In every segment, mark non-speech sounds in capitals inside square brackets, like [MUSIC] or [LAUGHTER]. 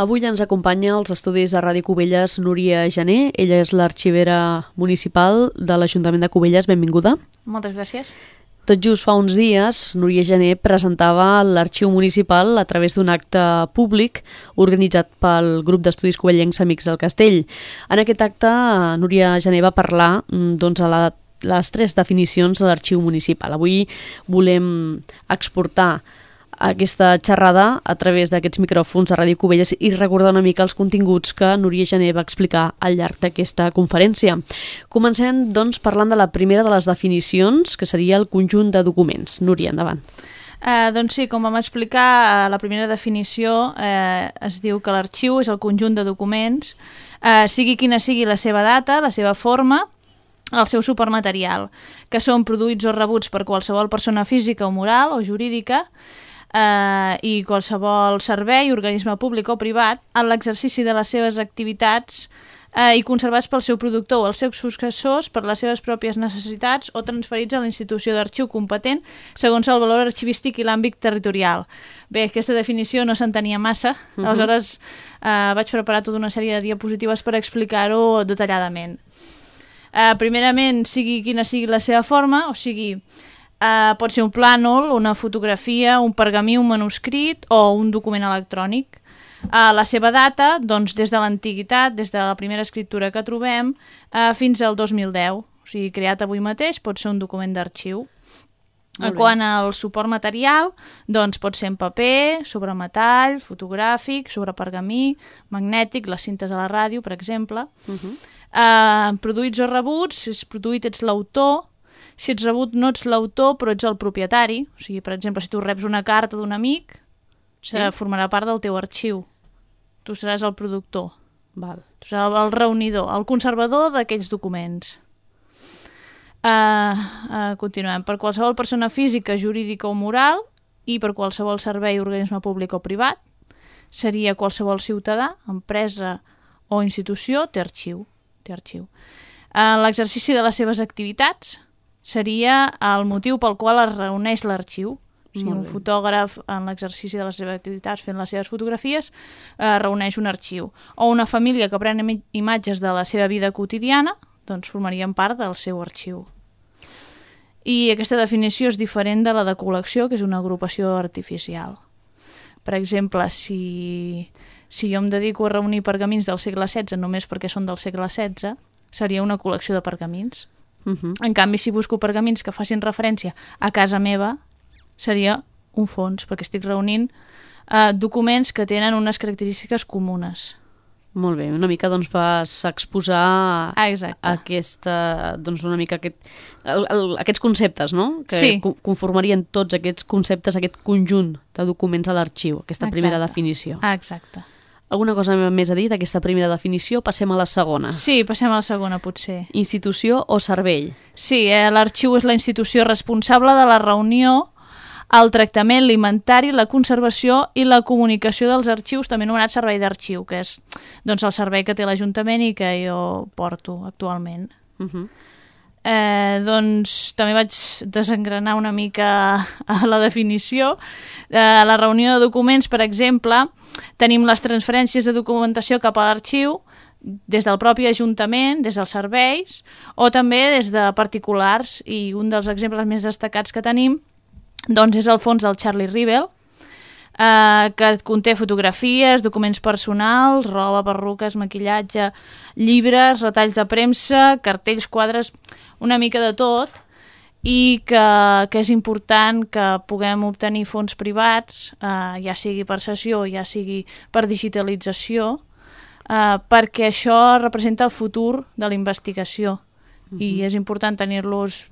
Avui ens acompanya als estudis de Ràdio Cubelles Núria Gené. Ella és l'arxivera municipal de l'Ajuntament de Cubelles. Benvinguda. Moltes gràcies. Tot just fa uns dies, Núria Gené presentava l'arxiu municipal a través d'un acte públic organitzat pel grup d'estudis cubellencs Amics del Castell. En aquest acte, Núria Gené va parlar mm, doncs, a la, les tres definicions de l'arxiu municipal. Avui volem exportar aquesta xerrada a través d'aquests micròfons de Ràdio Cubelles i recordar una mica els continguts que Núria Gené va explicar al llarg d'aquesta conferència. Comencem, doncs, parlant de la primera de les definicions, que seria el conjunt de documents. Núria, endavant. Eh, doncs sí, com vam explicar, eh, la primera definició eh, es diu que l'arxiu és el conjunt de documents, eh, sigui quina sigui la seva data, la seva forma, el seu supermaterial, que són produïts o rebuts per qualsevol persona física o moral o jurídica, eh, i qualsevol servei, organisme públic o privat en l'exercici de les seves activitats eh, i conservats pel seu productor o els seus successors per les seves pròpies necessitats o transferits a la institució d'arxiu competent segons el valor arxivístic i l'àmbit territorial. Bé, aquesta definició no s'entenia massa, uh -huh. aleshores eh, vaig preparar tota una sèrie de diapositives per explicar-ho detalladament. Eh, primerament, sigui quina sigui la seva forma, o sigui, Uh, pot ser un plànol, una fotografia, un pergamí, un manuscrit o un document electrònic. Uh, la seva data, doncs, des de l'antiguitat, des de la primera escriptura que trobem, uh, fins al 2010. O sigui, creat avui mateix pot ser un document d'arxiu. En quant al suport material, doncs pot ser en paper, sobre metall, fotogràfic, sobre pergamí, magnètic, les cintes de la ràdio, per exemple. Uh -huh. uh, produïts o rebuts, si és produït ets l'autor, si ets rebut no ets l'autor però ets el propietari. O sigui, per exemple, si tu reps una carta d'un amic, sí. formarà part del teu arxiu. Tu seràs el productor. Val. Tu seràs el reunidor, el conservador d'aquells documents. Uh, uh, continuem. Per qualsevol persona física, jurídica o moral i per qualsevol servei, organisme públic o privat, seria qualsevol ciutadà, empresa o institució, té arxiu. Té arxiu. En l'exercici de les seves activitats, seria el motiu pel qual es reuneix l'arxiu. O sigui, un fotògraf en l'exercici de les seves activitats fent les seves fotografies eh, reuneix un arxiu. O una família que pren imatges de la seva vida quotidiana doncs formarien part del seu arxiu. I aquesta definició és diferent de la de col·lecció, que és una agrupació artificial. Per exemple, si, si jo em dedico a reunir pergamins del segle XVI només perquè són del segle XVI, seria una col·lecció de pergamins. Uh -huh. En canvi, si busco pergamins que facin referència a casa meva, seria un fons, perquè estic reunint eh, documents que tenen unes característiques comunes. Molt bé, una mica doncs vas exposar ah, Exacte. aquesta, doncs una mica aquest, el, el, aquests conceptes, no? Que sí. conformarien tots aquests conceptes, aquest conjunt de documents a l'arxiu, aquesta Exacte. primera definició. Ah, exacte. Alguna cosa més a dir d'aquesta primera definició? Passem a la segona. Sí, passem a la segona, potser. Institució o servei? Sí, eh, l'arxiu és la institució responsable de la reunió, el tractament, alimentari, la conservació i la comunicació dels arxius, també anomenat servei d'arxiu, que és doncs, el servei que té l'Ajuntament i que jo porto actualment. Uh -huh. Eh, doncs també vaig desengranar una mica a la definició. Eh, la reunió de documents, per exemple, tenim les transferències de documentació cap a l'arxiu des del propi Ajuntament, des dels serveis, o també des de particulars, i un dels exemples més destacats que tenim doncs és el fons del Charlie Rivel, eh, que conté fotografies, documents personals, roba, perruques, maquillatge, llibres, retalls de premsa, cartells, quadres, una mica de tot, i que, que és important que puguem obtenir fons privats, eh, ja sigui per sessió, ja sigui per digitalització, eh, perquè això representa el futur de la investigació uh -huh. i és important tenir-los,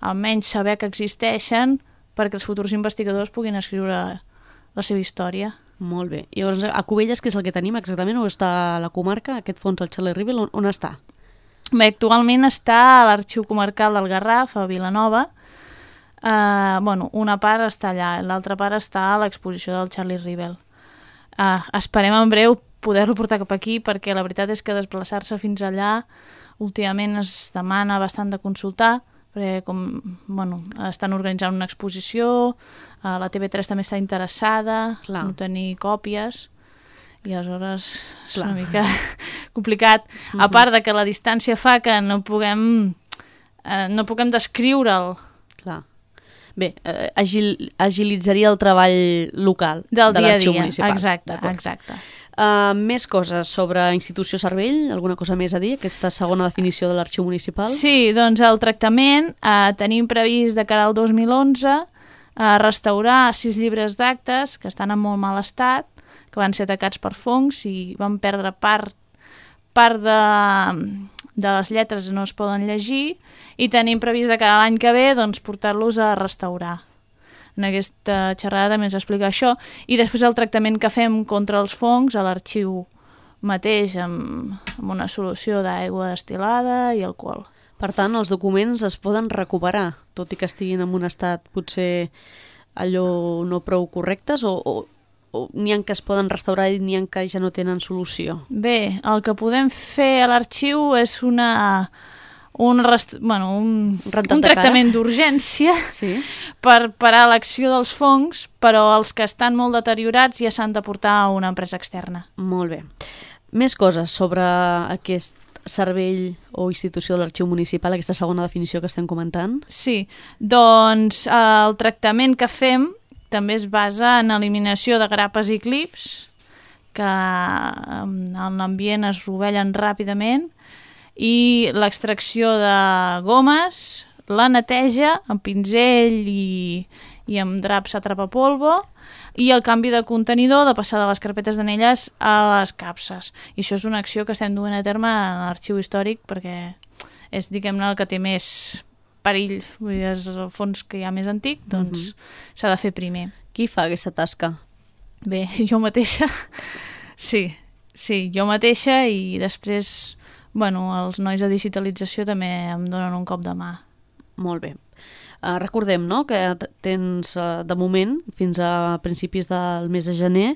almenys saber que existeixen, perquè els futurs investigadors puguin escriure la seva història. Molt bé. I llavors, a Cubelles, què és el que tenim exactament? O està a la comarca, aquest fons, el Xaler Rivel, on, on està? Bé, actualment està a l'Arxiu Comarcal del Garraf, a Vilanova. Uh, bueno, una part està allà, l'altra part està a l'exposició del Charlie Rivel. Uh, esperem en breu poder-lo portar cap aquí perquè la veritat és que desplaçar-se fins allà últimament es demana bastant de consultar perquè com, bueno, estan organitzant una exposició, uh, la TV3 també està interessada Clar. en tenir còpies i aleshores és Clar. una mica complicat. A part de que la distància fa que no puguem, eh, no puguem descriure'l Clar. Bé, eh, agil, agilitzaria el treball local del de dia a dia. municipal. Exacte, exacte. Uh, més coses sobre institució Cervell? Alguna cosa més a dir? Aquesta segona definició de l'arxiu municipal? Sí, doncs el tractament eh, tenim previst de cara al 2011 eh, restaurar sis llibres d'actes que estan en molt mal estat, que van ser atacats per fongs i van perdre part, part de, de les lletres no es poden llegir i tenim previst de cara a l'any que ve doncs, portar-los a restaurar. En aquesta xerrada també ens explica això i després el tractament que fem contra els fongs a l'arxiu mateix amb, amb una solució d'aigua destilada i alcohol. Per tant, els documents es poden recuperar, tot i que estiguin en un estat potser allò no prou correctes o, o n'hi ha que es poden restaurar i n'hi ha que ja no tenen solució? Bé, el que podem fer a l'arxiu és una, un, rest... bueno, un, Rentat un tractament d'urgència Sí. per parar l'acció dels fongs, però els que estan molt deteriorats ja s'han de portar a una empresa externa. Molt bé. Més coses sobre aquest servei o institució de l'arxiu municipal, aquesta segona definició que estem comentant? Sí, doncs eh, el tractament que fem també es basa en eliminació de grapes i clips que en l'ambient es rovellen ràpidament i l'extracció de gomes, la neteja amb pinzell i, i amb draps atrapapolvo i el canvi de contenidor de passar de les carpetes d'anelles a les capses. I això és una acció que estem duent a terme en l'arxiu històric perquè és, diguem-ne, el que té més perill, vull dir, és el fons que hi ha més antic, doncs s'ha de fer primer. Qui fa aquesta tasca? Bé, [LAUGHS] jo mateixa, sí, sí, jo mateixa i després, bueno, els nois de digitalització també em donen un cop de mà. Molt bé. Uh, recordem no, que tens, uh, de moment, fins a principis del mes de gener,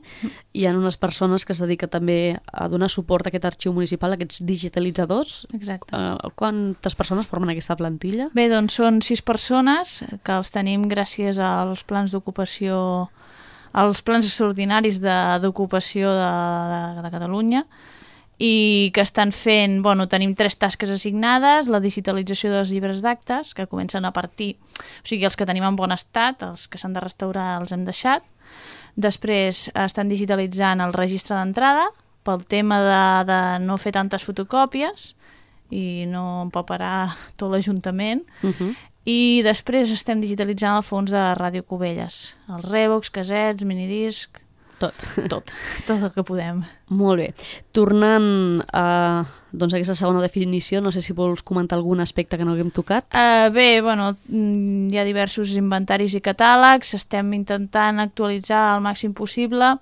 hi ha unes persones que es dediquen també a donar suport a aquest arxiu municipal, aquests digitalitzadors. Exacte. Uh, quantes persones formen aquesta plantilla? Bé, doncs són sis persones que els tenim gràcies als plans d'ocupació, als plans extraordinaris de- d'ocupació de, de, de Catalunya i que estan fent, bueno, tenim tres tasques assignades, la digitalització dels llibres d'actes, que comencen a partir, o sigui, els que tenim en bon estat, els que s'han de restaurar els hem deixat, després estan digitalitzant el registre d'entrada, pel tema de, de no fer tantes fotocòpies i no empaperar [LAUGHS] tot l'Ajuntament, Uh -huh. i després estem digitalitzant el fons de Ràdio Cubelles, els Revox, casets, minidisc, Tot. tot, [LAUGHS] tot el que podem. Molt bé. Tornant a doncs, aquesta segona definició, no sé si vols comentar algun aspecte que no haguem tocat. Uh, bé, bueno, mm, hi ha diversos inventaris i catàlegs, estem intentant actualitzar el màxim possible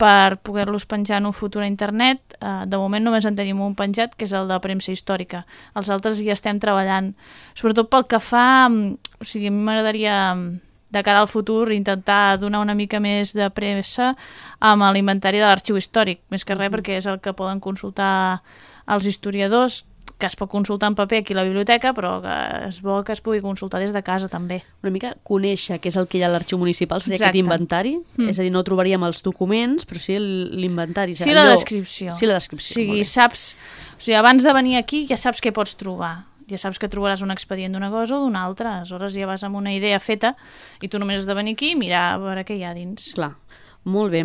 per poder-los penjar en un futur a internet. Uh, de moment només en tenim un penjat, que és el de premsa històrica. Els altres ja estem treballant, sobretot pel que fa... mm, O sigui, a mi m'agradaria mm, de cara al futur intentar donar una mica més de pressa amb l'inventari de l'arxiu històric, més que res perquè és el que poden consultar els historiadors, que es pot consultar en paper aquí a la biblioteca, però que és bo que es pugui consultar des de casa també. Una mica conèixer què és el que hi ha a l'arxiu municipal, seria Exacte. aquest inventari. Mm. És a dir, no trobaríem els documents, però sí l'inventari. Sí, la descripció. Sí, la O descripció. sigui, molt bé. saps... O sigui, abans de venir aquí ja saps què pots trobar. Ja saps que trobaràs un expedient d'una cosa o d'una altra. Aleshores ja vas amb una idea feta i tu només has de venir aquí i mirar a veure què hi ha dins. Clar. Molt bé.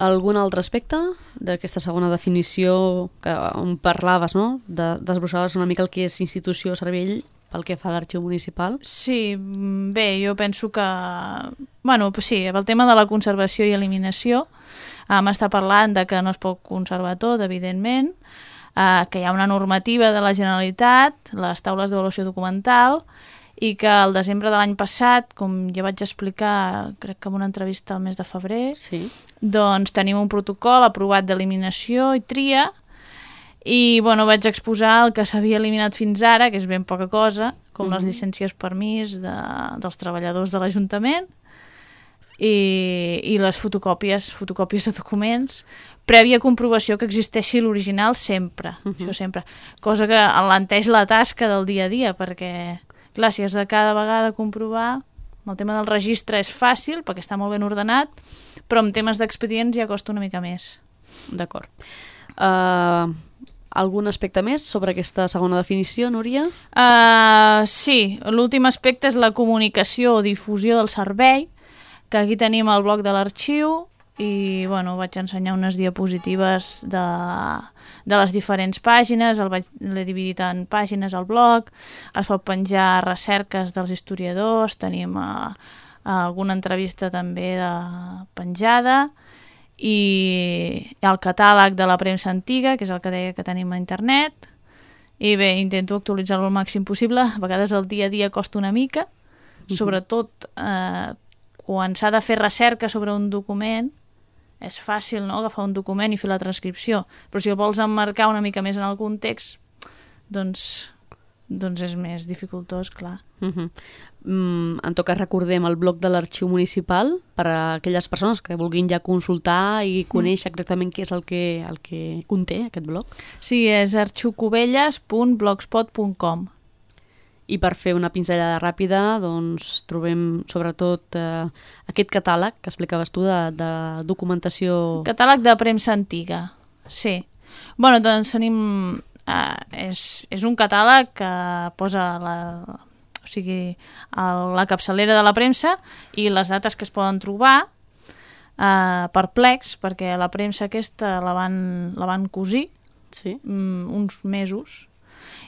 Algun altre aspecte d'aquesta segona definició que on parlaves, no? De, desbrossaves una mica el que és institució Cervell pel que fa a l'arxiu municipal. Sí, bé, jo penso que... Bueno, pues sí, el tema de la conservació i eliminació, eh, m'està parlant de que no es pot conservar tot, evidentment, eh, que hi ha una normativa de la Generalitat, les taules d'avaluació documental, i que al desembre de l'any passat, com ja vaig explicar, crec que en una entrevista al mes de febrer, Sí. doncs tenim un protocol aprovat d'eliminació i tria i bueno, vaig exposar el que s'havia eliminat fins ara, que és ben poca cosa, com les llicències permís de, dels treballadors de l'Ajuntament i, i les fotocòpies, fotocòpies de documents, prèvia comprovació que existeixi l'original sempre, uh -huh. això sempre. Cosa que alenteix la tasca del dia a dia, perquè, clar, si has de cada vegada comprovar, el tema del registre és fàcil, perquè està molt ben ordenat, però amb temes d'expedients ja costa una mica més. D'acord. Uh, algun aspecte més sobre aquesta segona definició, Núria? Uh, sí, l'últim aspecte és la comunicació o difusió del servei, que aquí tenim el bloc de l'arxiu i bueno, vaig ensenyar unes diapositives de, de les diferents pàgines, l'he dividit en pàgines al blog, es pot penjar recerques dels historiadors, tenim uh, alguna entrevista també de penjada, i el catàleg de la premsa antiga, que és el que deia que tenim a internet, i bé, intento actualitzar-lo el màxim possible, a vegades el dia a dia costa una mica, sobretot eh, quan s'ha de fer recerca sobre un document, és fàcil no? agafar un document i fer la transcripció, però si el vols emmarcar una mica més en el context, doncs doncs és més dificultós, clar. Uh -huh. mm, en tot cas, recordem el blog de l'arxiu municipal per a aquelles persones que vulguin ja consultar i conèixer mm. exactament què és el que, el que conté aquest blog. Sí, és arxiucovelles.blogspot.com i per fer una pinzellada ràpida doncs trobem sobretot eh, aquest catàleg que explicaves tu de, de documentació... Catàleg de premsa antiga, sí. bueno, doncs tenim Uh, és, és un catàleg que posa la, o sigui, el, la capçalera de la premsa i les dates que es poden trobar uh, per plecs, perquè la premsa aquesta la van, la van cosir sí. um, uns mesos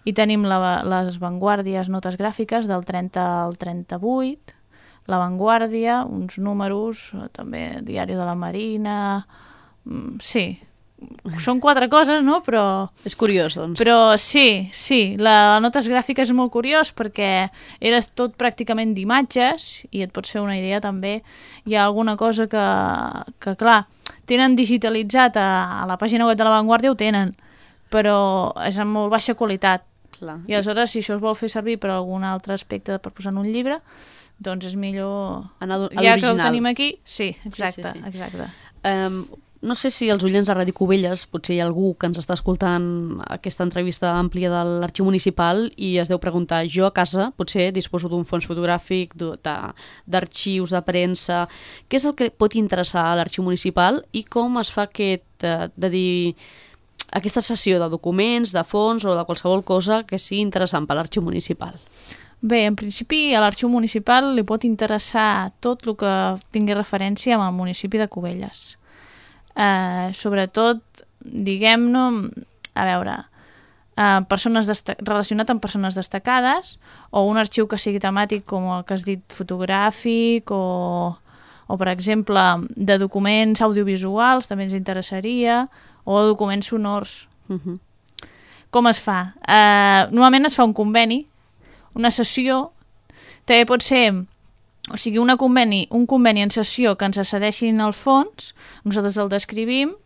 i tenim la, les vanguardies notes gràfiques del 30 al 38 la Vanguardia, uns números, també Diari de la Marina, mm, sí, són quatre coses, no? Però... És curiós, doncs. Però sí, sí, la, la notes gràfica és molt curiós perquè era tot pràcticament d'imatges i et pots fer una idea també. Hi ha alguna cosa que, que clar, tenen digitalitzat a, a la pàgina web de La Vanguardia, ho tenen, però és amb molt baixa qualitat. Clar. I aleshores, si això es vol fer servir per algun altre aspecte per posar en un llibre, doncs és millor... Anar a ja que ho tenim aquí, sí, exacte, sí, sí, sí. exacte. Um, no sé si els oients de Ràdio Cubelles, potser hi ha algú que ens està escoltant aquesta entrevista àmplia de l'Arxiu Municipal i es deu preguntar, jo a casa potser disposo d'un fons fotogràfic, d'arxius, de, de premsa, què és el que pot interessar a l'Arxiu Municipal i com es fa aquest, eh, de dir, aquesta sessió de documents, de fons o de qualsevol cosa que sigui interessant per l'Arxiu Municipal? Bé, en principi a l'Arxiu Municipal li pot interessar tot el que tingui referència amb el municipi de Cubelles eh, sobretot, diguem-ne, a veure, eh, persones relacionat amb persones destacades o un arxiu que sigui temàtic com el que has dit fotogràfic o, o per exemple de documents audiovisuals també ens interessaria o documents sonors uh -huh. com es fa? Eh, normalment es fa un conveni una sessió també pot ser o sigui, una conveni, un conveni en sessió que ens accedeixin al fons, nosaltres el descrivim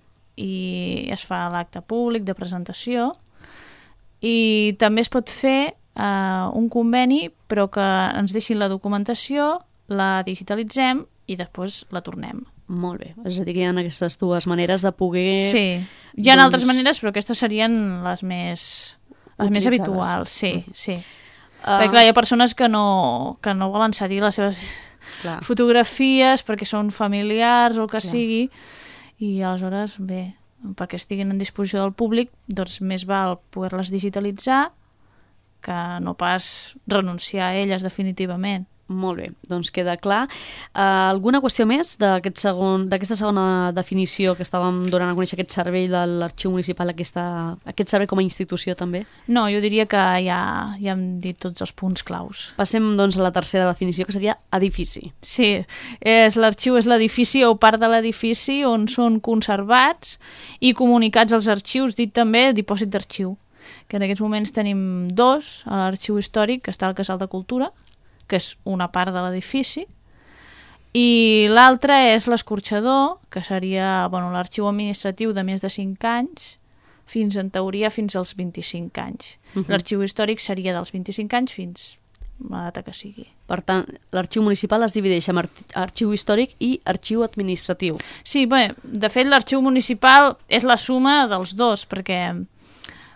i es fa l'acte públic de presentació i també es pot fer eh, un conveni però que ens deixin la documentació, la digitalitzem i després la tornem. Molt bé, és a dir que hi ha aquestes dues maneres de poder... Sí, hi ha doncs... altres maneres però aquestes serien les més, les més habituals, sí, mm. sí. Uh... Perquè clar, hi ha persones que no, que no volen cedir les seves clar. fotografies perquè són familiars o el que clar. sigui i aleshores, bé, perquè estiguin en disposició del públic, doncs més val poder-les digitalitzar que no pas renunciar a elles definitivament. Molt bé, doncs queda clar. Uh, alguna qüestió més d'aquesta segon, segona definició que estàvem donant a conèixer aquest servei de l'Arxiu Municipal, aquesta, aquest servei com a institució també? No, jo diria que ja, ja hem dit tots els punts claus. Passem doncs a la tercera definició, que seria edifici. Sí, l'arxiu és l'edifici o part de l'edifici on són conservats i comunicats els arxius, dit també dipòsit d'arxiu que en aquests moments tenim dos, a l'arxiu històric, que està al Casal de Cultura, que és una part de l'edifici, i l'altra és l'escorxador, que seria bueno, l'arxiu administratiu de més de 5 anys, fins en teoria fins als 25 anys. Uh mhm. -huh. L'arxiu històric seria dels 25 anys fins la data que sigui. Per tant, l'arxiu municipal es divideix en arxiu històric i arxiu administratiu. Sí, bé, de fet l'arxiu municipal és la suma dels dos, perquè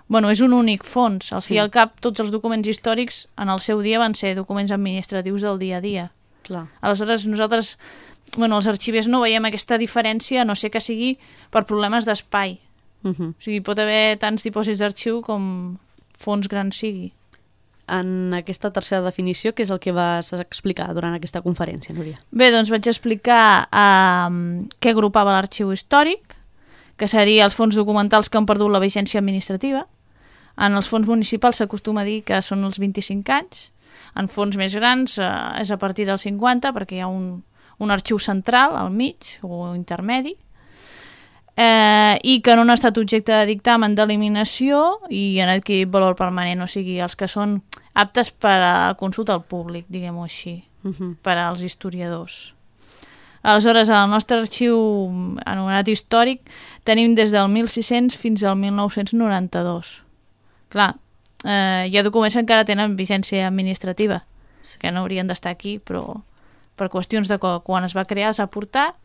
bueno, és un únic fons. Al sí. fi i al cap, tots els documents històrics en el seu dia van ser documents administratius del dia a dia. Clar. Aleshores, nosaltres bueno, els arxivers no veiem aquesta diferència, no sé que sigui per problemes d'espai. Uh -huh. O sigui, pot haver tants dipòsits d'arxiu com fons gran sigui. En aquesta tercera definició, què és el que vas explicar durant aquesta conferència, Núria? Bé, doncs vaig explicar eh, què agrupava l'arxiu històric, que seria els fons documentals que han perdut la vigència administrativa. En els fons municipals s'acostuma a dir que són els 25 anys. En fons més grans eh, és a partir dels 50, perquè hi ha un, un arxiu central al mig o intermedi eh, i que no han estat objecte de dictamen d'eliminació i han adquirit valor permanent, o sigui, els que són aptes per a consulta al públic, diguem-ho així, Uh -huh. per als historiadors. Aleshores, al nostre arxiu anomenat històric tenim des del 1600 fins al 1992. Clar, eh, hi ha documents que encara tenen vigència administrativa, que no haurien d'estar aquí, però per qüestions de quan es va crear s'ha portat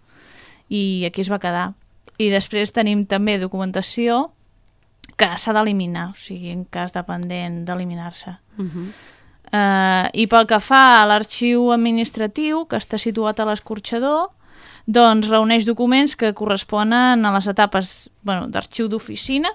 i aquí es va quedar. I després tenim també documentació que s'ha d'eliminar, o sigui, en cas dependent d'eliminar-se. Uh -huh. Uh, I pel que fa a l'arxiu administratiu, que està situat a l'escorxador, doncs reuneix documents que corresponen a les etapes bueno, d'arxiu d'oficina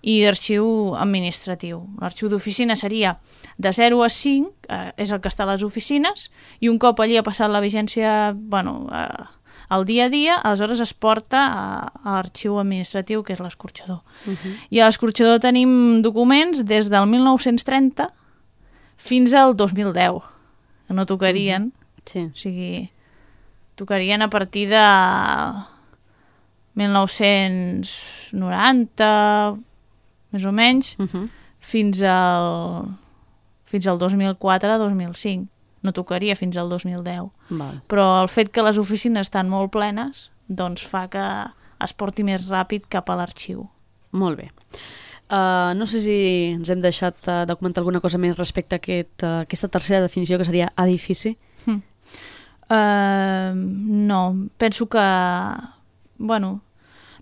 i d'arxiu administratiu. L'arxiu d'oficina seria de 0 a 5, eh, és el que està a les oficines, i un cop allí ha passat la vigència bueno, eh, al dia a dia, aleshores es porta a, a l'arxiu administratiu, que és l'escorxador. Uh -huh. I a l'escorxador tenim documents des del 1930 fins al 2010, que no tocarien, Sí. o sigui, tocarien a partir de 1990, més o menys, Uh -huh. fins al, fins al 2004-2005. No tocaria fins al 2010. Val. Però el fet que les oficines estan molt plenes doncs fa que es porti més ràpid cap a l'arxiu. Molt bé. Uh, no sé si ens hem deixat uh, de comentar alguna cosa més respecte a aquest, uh, aquesta tercera definició, que seria edifici. Hm. Uh, no, penso que... Bueno,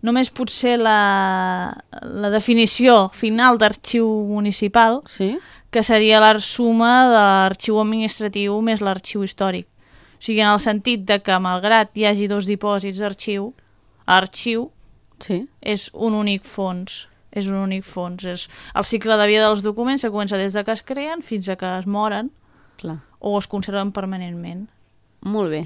només potser la, la definició final d'arxiu municipal, Sí? que seria la suma de l'arxiu administratiu més l'arxiu històric. O sigui, en el sentit de que, malgrat hi hagi dos dipòsits d'arxiu, arxiu Sí. és un únic fons. És un únic fons. És el cicle de vida dels documents que comença des de que es creen fins a que es moren Clar. o es conserven permanentment. Molt bé.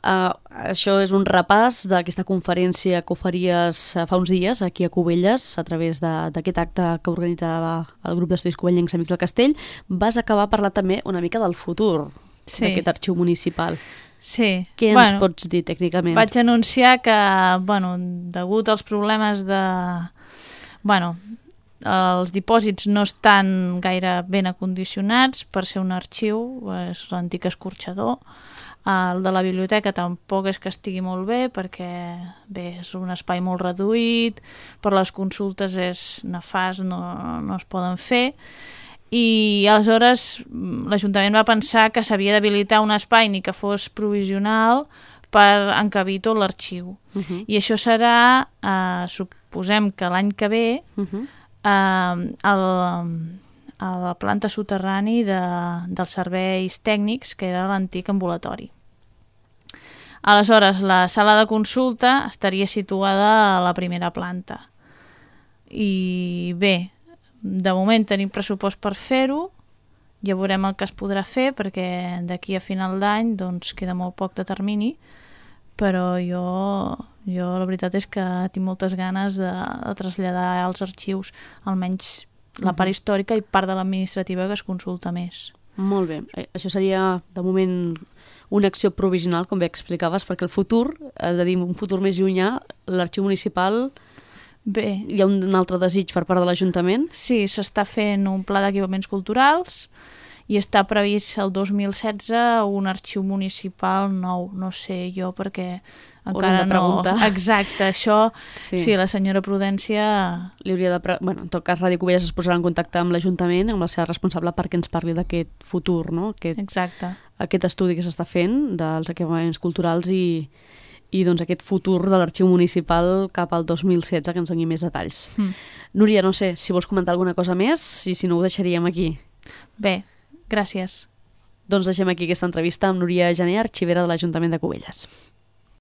Uh, això és un repàs d'aquesta conferència que oferies uh, fa uns dies aquí a Cubelles a través de- d'aquest acte que organitzava el grup d'estudis covellencs Amics del Castell. Vas acabar parlant també una mica del futur Sí. d'aquest arxiu municipal. Sí. Què ens pots dir tècnicament? Vaig anunciar que, bueno, degut als problemes de... Bueno, els dipòsits no estan gaire ben acondicionats per ser un arxiu, és l'antic escorxador. El de la biblioteca tampoc és que estigui molt bé perquè bé, és un espai molt reduït, per les consultes és nefast, no, no es poden fer i aleshores l'Ajuntament va pensar que s'havia d'habilitar un espai ni que fos provisional per encabir tot l'arxiu. Uh -huh. I això serà, eh, suposem que l'any que ve, Uh -huh. eh, el, a la planta soterrani de, dels serveis tècnics, que era l'antic ambulatori. Aleshores, la sala de consulta estaria situada a la primera planta. I bé, de moment tenim pressupost per fer-ho, ja veurem el que es podrà fer, perquè d'aquí a final d'any doncs, queda molt poc de termini, però jo, jo la veritat és que tinc moltes ganes de, de traslladar als arxius almenys la part històrica i part de l'administrativa que es consulta més. Molt bé. Eh, Això seria, de moment, una acció provisional, com bé explicaves, perquè el futur, és a dir, un futur més llunyà, l'arxiu municipal, Bé, hi ha un altre desig per part de l'Ajuntament? sí, s'està fent un pla d'equipaments culturals i està previst el 2016 un arxiu municipal nou, no sé jo perquè encara no... [LAUGHS] Exacte, això Sí. sí. la senyora Prudència Li hauria de... Pre... Bueno, en tot cas, Ràdio Cubelles es posarà en contacte amb l'Ajuntament, amb la seva responsable, perquè ens parli d'aquest futur, no? Aquest, Exacte. aquest estudi que s'està fent dels equipaments culturals i, i doncs, aquest futur de l'arxiu municipal cap al 2016, que ens doni més detalls. Mm. Núria, no sé, si vols comentar alguna cosa més, i si no ho deixaríem aquí. Bé, gràcies. Doncs deixem aquí aquesta entrevista amb Núria Gené, arxivera de l'Ajuntament de Cubelles.